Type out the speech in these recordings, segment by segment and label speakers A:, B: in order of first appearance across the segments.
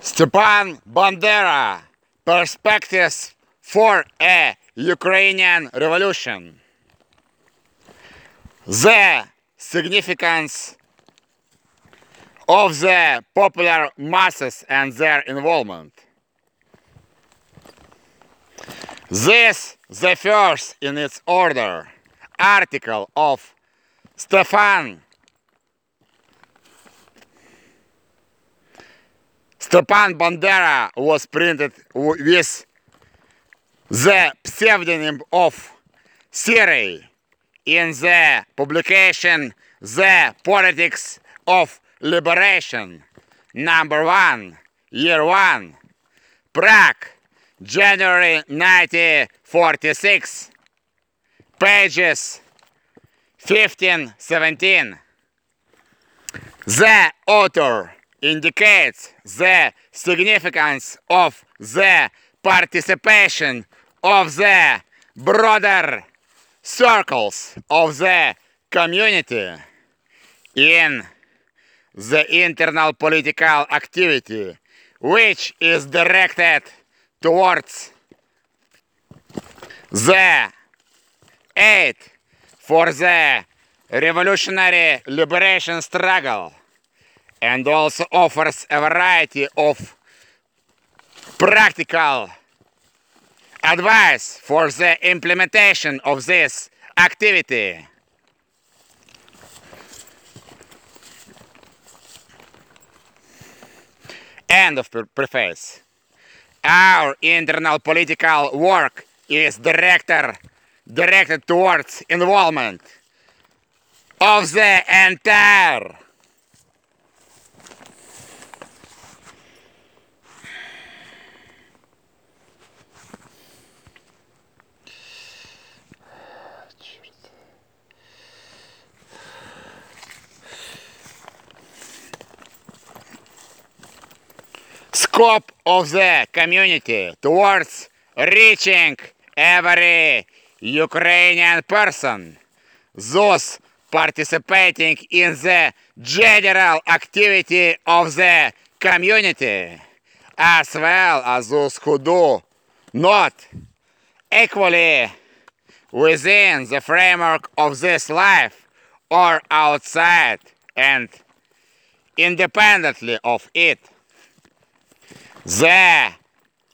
A: Stepan Bandera Perspectives for a Ukrainian Revolution. The significance of the popular masses and their involvement. This the first in its order article of Stefan Stepan Bandera was printed with the pseudonym of Siri in the publication The Politics of Liberation, number one, year one, Prague, January 1946, pages 15 17. The author indicates the significance of the participation of the broader circles of the community in the internal political activity which is directed towards the aid for the revolutionary liberation struggle and also offers a variety of practical advice for the implementation of this activity. End of preface. Our internal political work is director, directed towards involvement of the entire scope of the community towards reaching every Ukrainian person, those participating in the general activity of the community, as well as those who do not equally within the framework of this life or outside and independently of it. The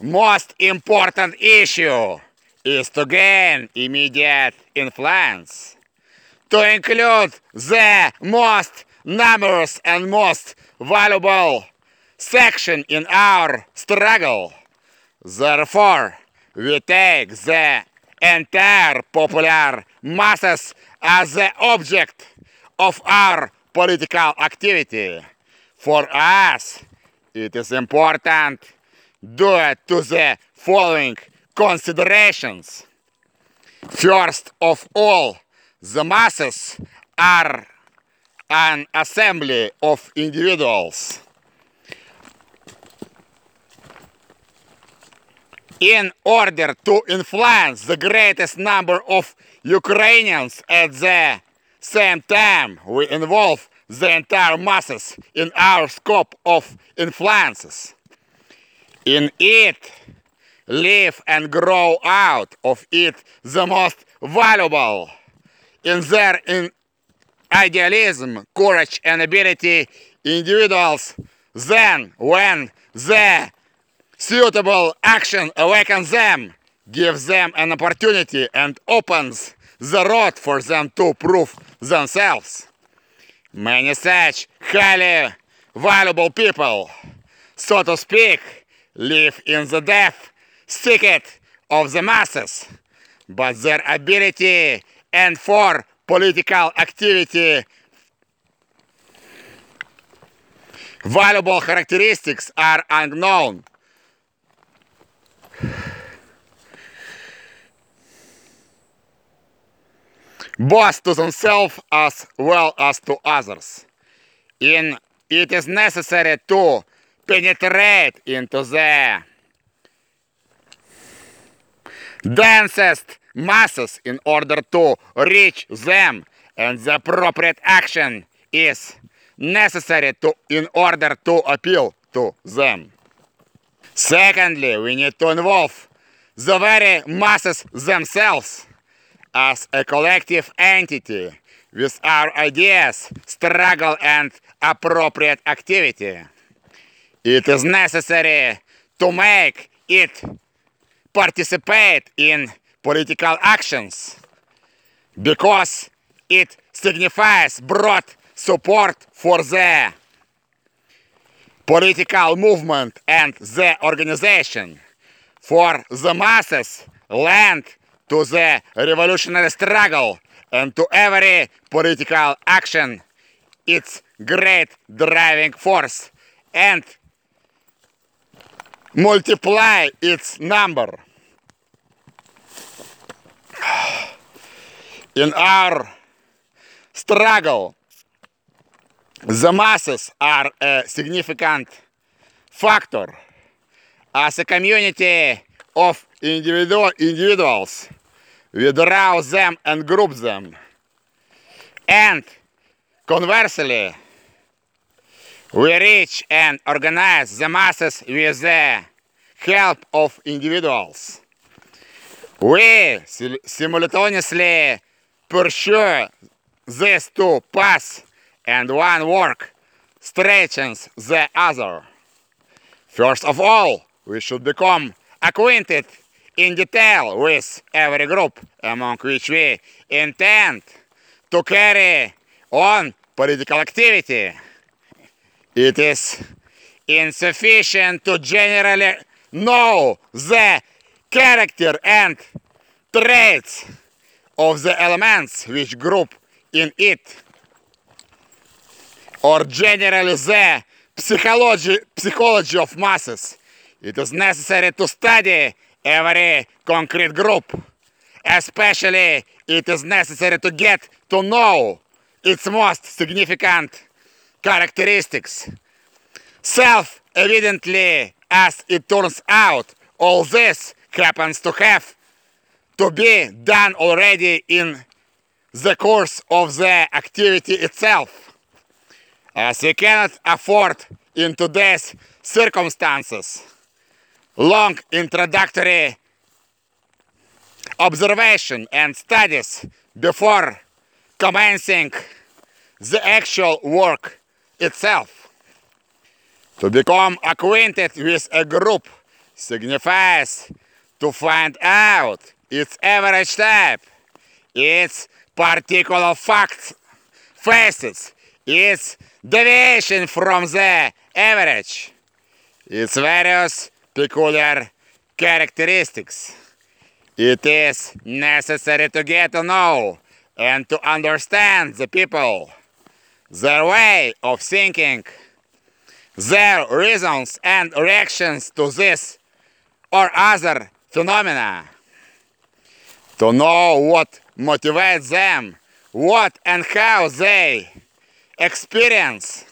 A: most important issue is to gain immediate influence, to include the most numerous and most valuable section in our struggle. Therefore, we take the entire popular masses as the object of our political activity. For us, it is important due to the following considerations. First of all, the masses are an assembly of individuals. In order to influence the greatest number of Ukrainians at the same time, we involve the entire masses in our scope of influences. In it, live and grow out of it the most valuable. In their in idealism, courage, and ability, individuals then, when the suitable action awakens them, gives them an opportunity, and opens the road for them to prove themselves. Many such highly valuable people, so to speak, live in the death thicket of the masses, but their ability and for political activity valuable characteristics are unknown. Both to themselves as well as to others. In it is necessary to penetrate into the densest masses in order to reach them, and the appropriate action is necessary to in order to appeal to them. Secondly, we need to involve the very masses themselves as a collective entity. With our ideas, struggle, and appropriate activity. It is necessary to make it participate in political actions. Because it signifies broad support for the political movement and the organization. For the masses lend to the revolutionary struggle and to every political action its great driving force and multiply its number. In our struggle, the masses are a significant factor. As a community of individual, individuals, we draw them and group them. And conversely, we reach and organize the masses with the help of individuals. We simultaneously pursue these two paths and one work strengthens the other. First of all, we should become acquainted in detail with every group among which we intend to carry on political activity. It is insufficient to generally know the character and traits of the elements which group in it or generally the psychology, psychology of masses. It is necessary to study every concrete group. Especially, it is necessary to get to know its most significant characteristics. Self evidently, as it turns out, all this happens to have to be done already in the course of the activity itself as we cannot afford in today's circumstances long introductory observation and studies before commencing the actual work itself. To become acquainted with a group signifies to find out its average type, its particular facts, facets, its deviation from the average, its various peculiar characteristics. It is necessary to get to know and to understand the people, their way of thinking, their reasons and reactions to this or other phenomena, to know what motivates them, what and how they experience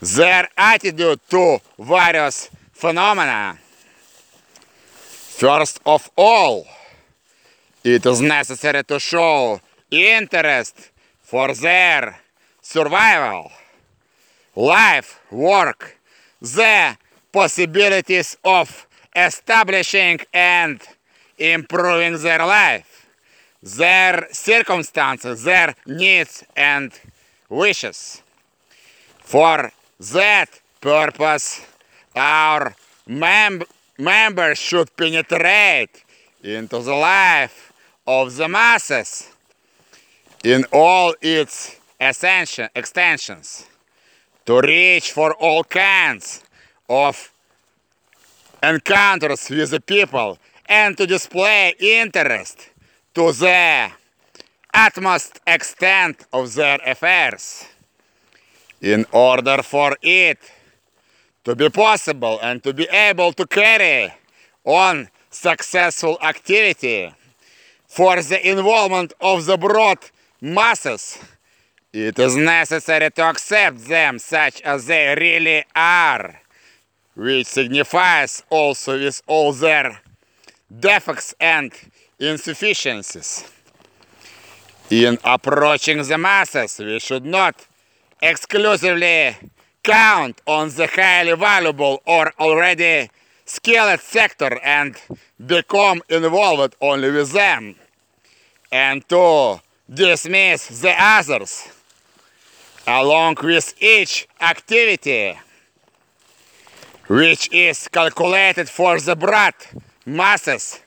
A: their attitude to various phenomena. First of all, it is necessary to show interest for their survival, life, work, the possibilities of establishing and improving their life, their circumstances, their needs and wishes. For that purpose, our mem members should penetrate into the life of the masses in all its ascension, extensions, to reach for all kinds of encounters with the people and to display interest to the utmost extent of their affairs. In order for it to be possible and to be able to carry on successful activity for the involvement of the broad masses, it is necessary to accept them such as they really are, which signifies also with all their defects and insufficiencies. In approaching the masses, we should not exclusively count on the highly valuable or already skilled sector and become involved only with them, and to dismiss the others, along with each activity which is calculated for the broad masses,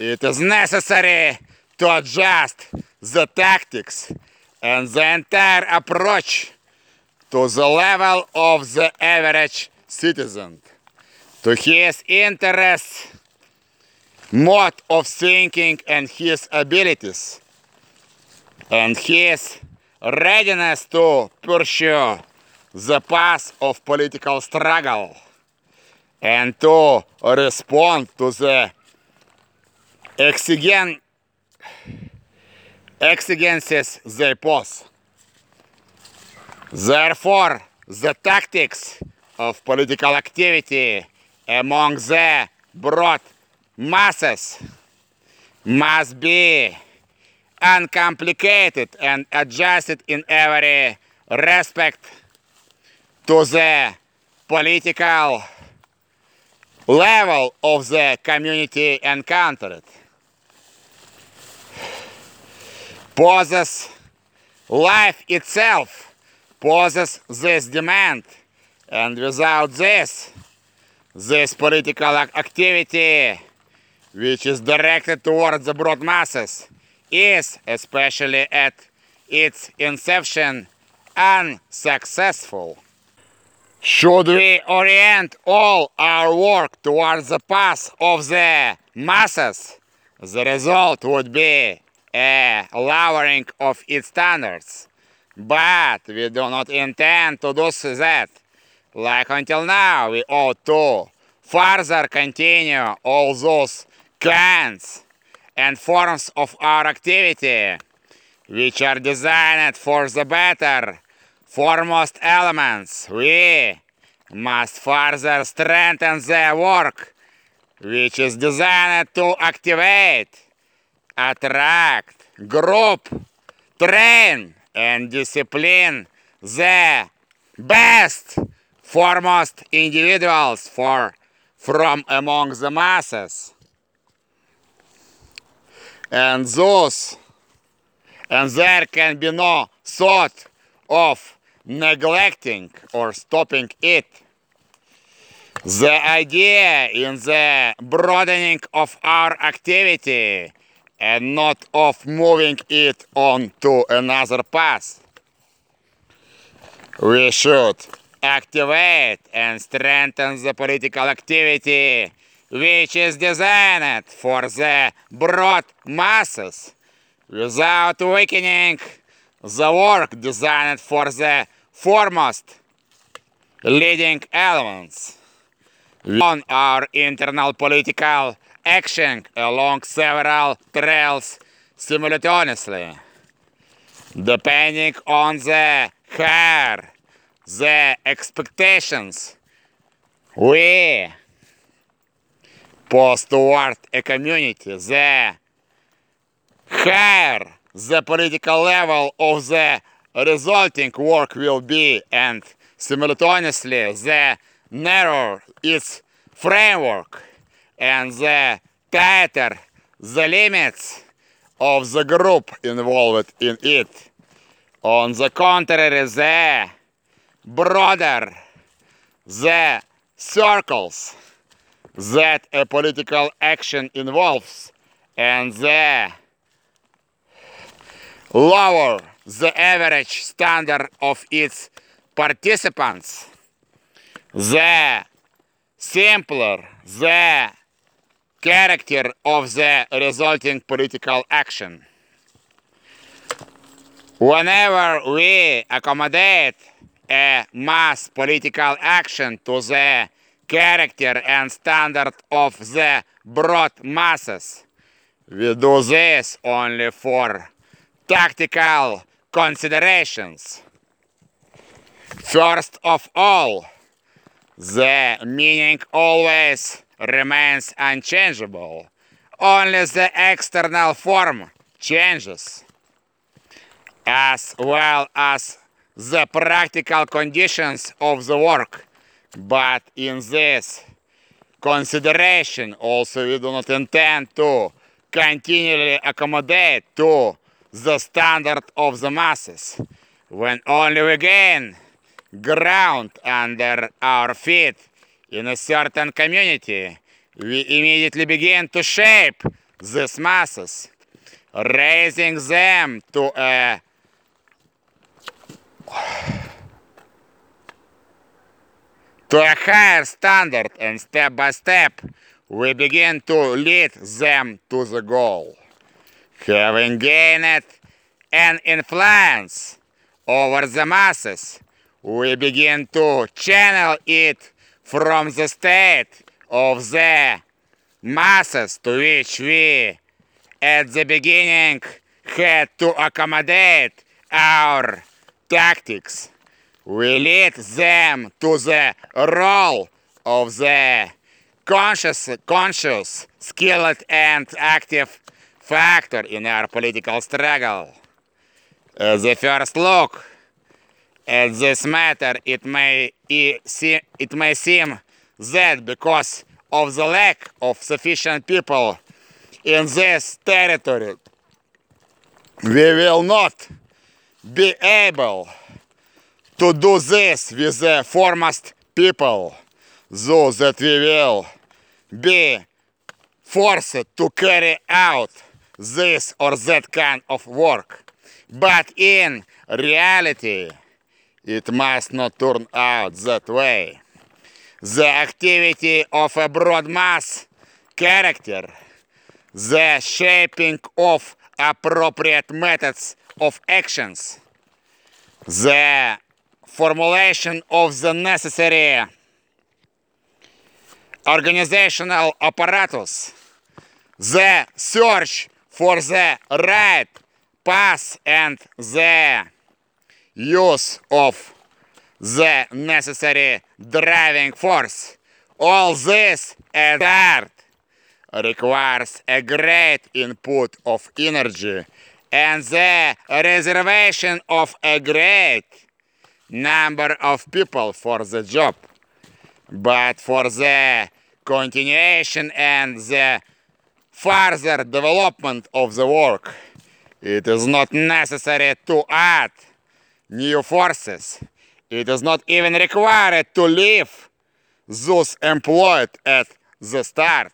A: it is necessary to adjust the tactics and the entire approach to the level of the average citizen, to his interests, mode of thinking and his abilities, and his readiness to pursue the path of political struggle and to respond to the exigen exigencies they pose. Therefore, the tactics of political activity among the broad masses must be uncomplicated and adjusted in every respect to the political level of the community encountered. Poses life itself poses this demand, and without this, this political activity, which is directed towards the broad masses, is, especially at its inception, unsuccessful. Should we orient all our work towards the path of the masses, the result would be a lowering of its standards. But we do not intend to do that. Like until now, we ought to further continue all those kinds and forms of our activity which are designed for the better foremost elements, we must further strengthen the work which is designed to activate, attract, group, train, and discipline the best foremost individuals for from among the masses. And those, and there can be no thought of neglecting or stopping it. The idea in the broadening of our activity and not of moving it on to another path. We should activate and strengthen the political activity which is designed for the broad masses without weakening the work designed for the foremost leading elements on our internal political action along several trails simultaneously, depending on the higher the expectations we pose toward a community, the higher the political level of the resulting work will be and simultaneously the narrower its framework and the tighter the limits of the group involved in it. On the contrary, the broader the circles that a political action involves and the lower the average standard of its participants, the simpler the character of the resulting political action. Whenever we accommodate a mass political action to the character and standard of the broad masses, we do this only for tactical considerations. First of all, the meaning always remains unchangeable. Only the external form changes, as well as the practical conditions of the work. But in this consideration. Also, we do not intend to continually accommodate to the standard of the masses. When only we gain ground under our feet in a certain community, we immediately begin to shape these masses, raising them to a to a higher standard and step by step we begin to lead them to the goal. Having gained an influence over the masses, we begin to channel it from the state of the masses to which we at the beginning had to accommodate our tactics. We lead them to the role of the conscious, conscious, skilled and active factor in our political struggle. Uh, As a first look at this matter, it may, it may seem that because of the lack of sufficient people in this territory, we will not be able to do this with the foremost people, so that we will be forced to carry out this or that kind of work. But in reality, it must not turn out that way. The activity of a broad mass character, the shaping of appropriate methods of actions, the formulation of the necessary organizational apparatus, the search for the right path and the use of the necessary driving force. All this art requires a great input of energy and the reservation of a great number of people for the job. But for the continuation and the further development of the work, it is not necessary to add new forces. It is not even required to leave those employed at the start.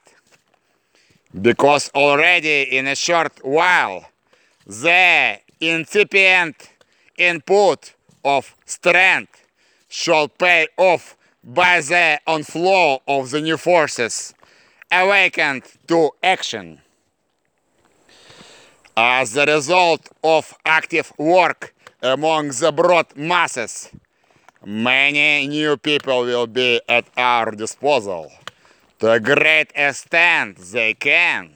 A: Because already in a short while, the incipient input of strength shall pay off by the onflow of the new forces awakened to action. As a result of active work among the broad masses, many new people will be at our disposal. To a great extent they can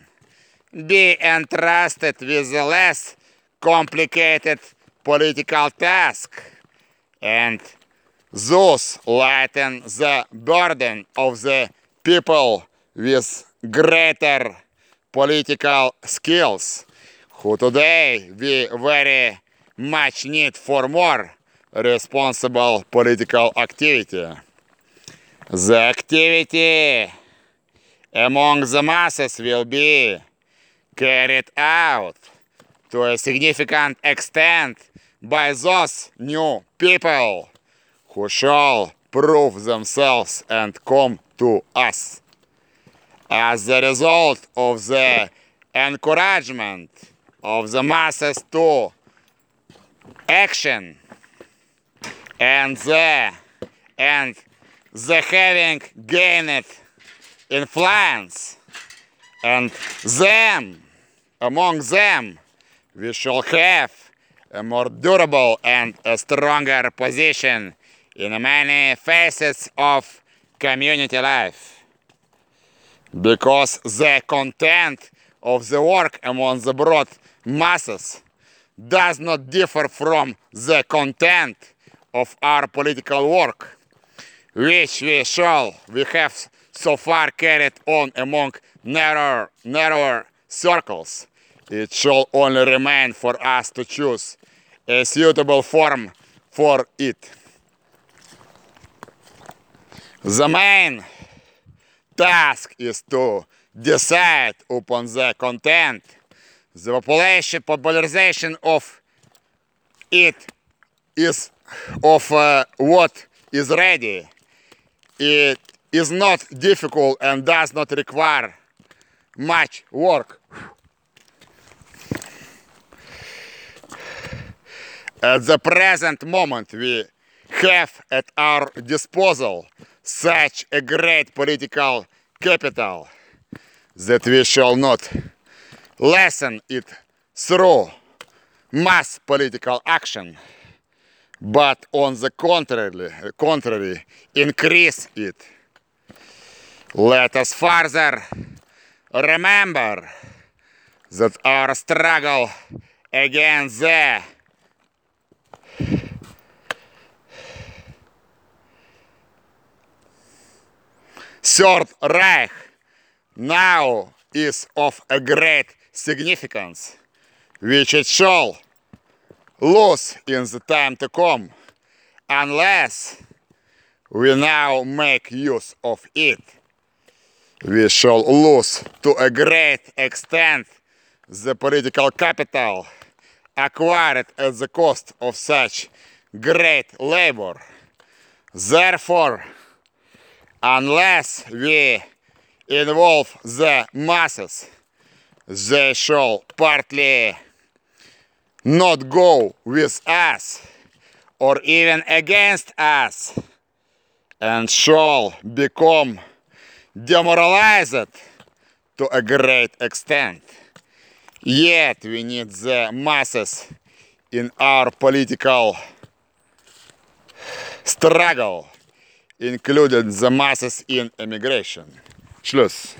A: be entrusted with a less complicated political task and thus lighten the burden of the people with greater political skills who today we very much need for more responsible political activity. The activity among the masses will be carried out to a significant extent by those new people who shall prove themselves and come to us. As a result of the encouragement of the masses to action and the and the having gained influence and them among them we shall have a more durable and a stronger position in many facets of community life. Because the content of the work among the broad masses does not differ from the content of our political work, which we shall we have so far carried on among narrower, narrower circles. It shall only remain for us to choose a suitable form for it. The main task is to decide upon the content. The population popularization of it is of uh, what is ready. It is not difficult and does not require much work. At the present moment, we have at our disposal such a great political capital that we shall not lessen it through mass political action, but on the contrary, contrary increase it. Let us further remember that our struggle against the Third Reich now is of a great significance, which it shall lose in the time to come, unless we now make use of it. We shall lose to a great extent the political capital acquired at the cost of such great labor. Therefore, unless we involve the masses, they shall partly not go with us or even against us and shall become demoralized to a great extent. Yet we need the masses in our political struggle, including the masses in emigration. Schluss.